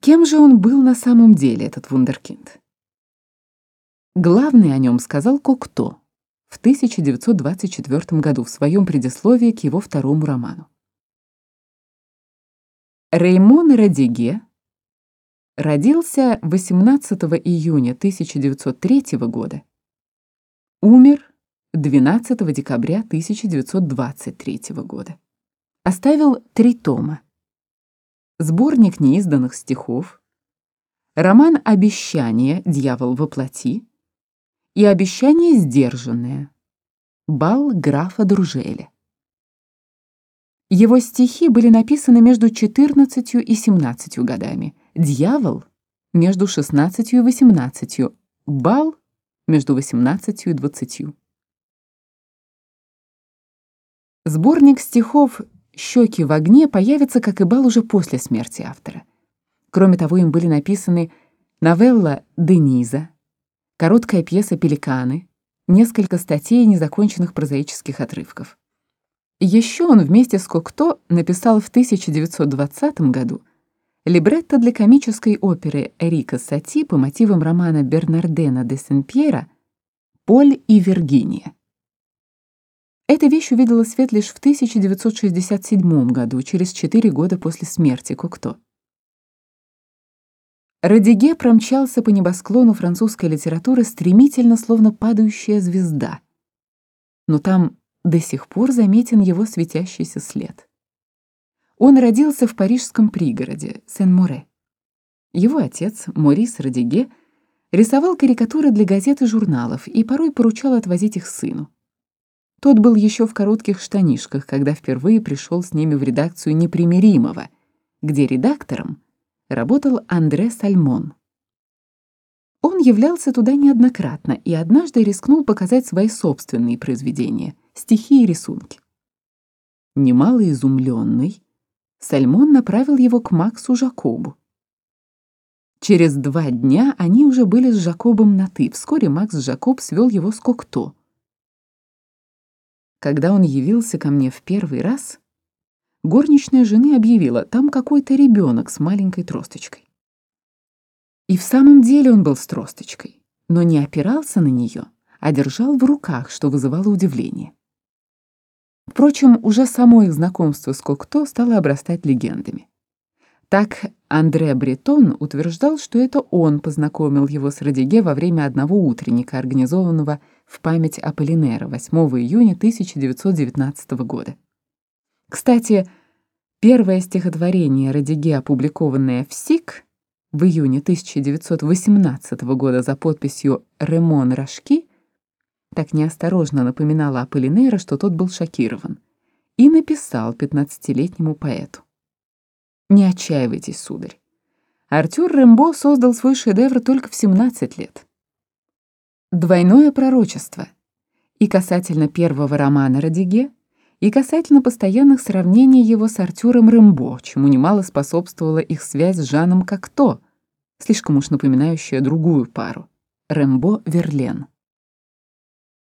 Кем же он был на самом деле, этот вундеркинд? Главный о нем сказал Кокто в 1924 году в своем предисловии к его второму роману. Реймон Радиге родился 18 июня 1903 года, умер 12 декабря 1923 года. Оставил три тома. Сборник неизданных стихов, роман «Обещание. Дьявол воплоти» и «Обещание сдержанное. Бал графа Дружеля». Его стихи были написаны между 14 и 17 годами, «Дьявол» — между 16 и 18, «Бал» — между 18 и 20. Сборник стихов щеки в огне, появится, как и бал, уже после смерти автора. Кроме того, им были написаны новелла «Дениза», короткая пьеса «Пеликаны», несколько статей и незаконченных прозаических отрывков. Еще он вместе с Кокто написал в 1920 году либретто для комической оперы Эрика Сати по мотивам романа Бернардена де Сен-Пьера «Поль и Виргиния». Эта вещь увидела свет лишь в 1967 году, через четыре года после смерти Кукто. Радиге промчался по небосклону французской литературы стремительно, словно падающая звезда. Но там до сих пор заметен его светящийся след. Он родился в парижском пригороде Сен-Море. Его отец, Морис Радиге, рисовал карикатуры для газет и журналов и порой поручал отвозить их сыну. Тот был еще в коротких штанишках, когда впервые пришел с ними в редакцию непримиримого, где редактором работал Андре Сальмон. Он являлся туда неоднократно и однажды рискнул показать свои собственные произведения, стихи и рисунки. Немало изумленный, Сальмон направил его к Максу Жакобу. Через два дня они уже были с Жакобом на «ты». Вскоре Макс Жакоб свел его с Кокто — когда он явился ко мне в первый раз, горничная жены объявила, там какой-то ребенок с маленькой тросточкой. И в самом деле он был с тросточкой, но не опирался на нее, а держал в руках, что вызывало удивление. Впрочем, уже само их знакомство с Кокто стало обрастать легендами. Так Андре Бретон утверждал, что это он познакомил его с Радиге во время одного утренника, организованного в память Аполлинера 8 июня 1919 года. Кстати, первое стихотворение Радиге, опубликованное в СИК в июне 1918 года за подписью «Ремон Рашки, так неосторожно напоминало Аполлинера, что тот был шокирован, и написал 15-летнему поэту. Не отчаивайтесь, сударь. Артюр Рембо создал свой шедевр только в 17 лет. Двойное пророчество. И касательно первого романа Радиге, и касательно постоянных сравнений его с Артюром Рембо, чему немало способствовала их связь с Жаном Кокто, слишком уж напоминающая другую пару Рембо Рэмбо-Верлен.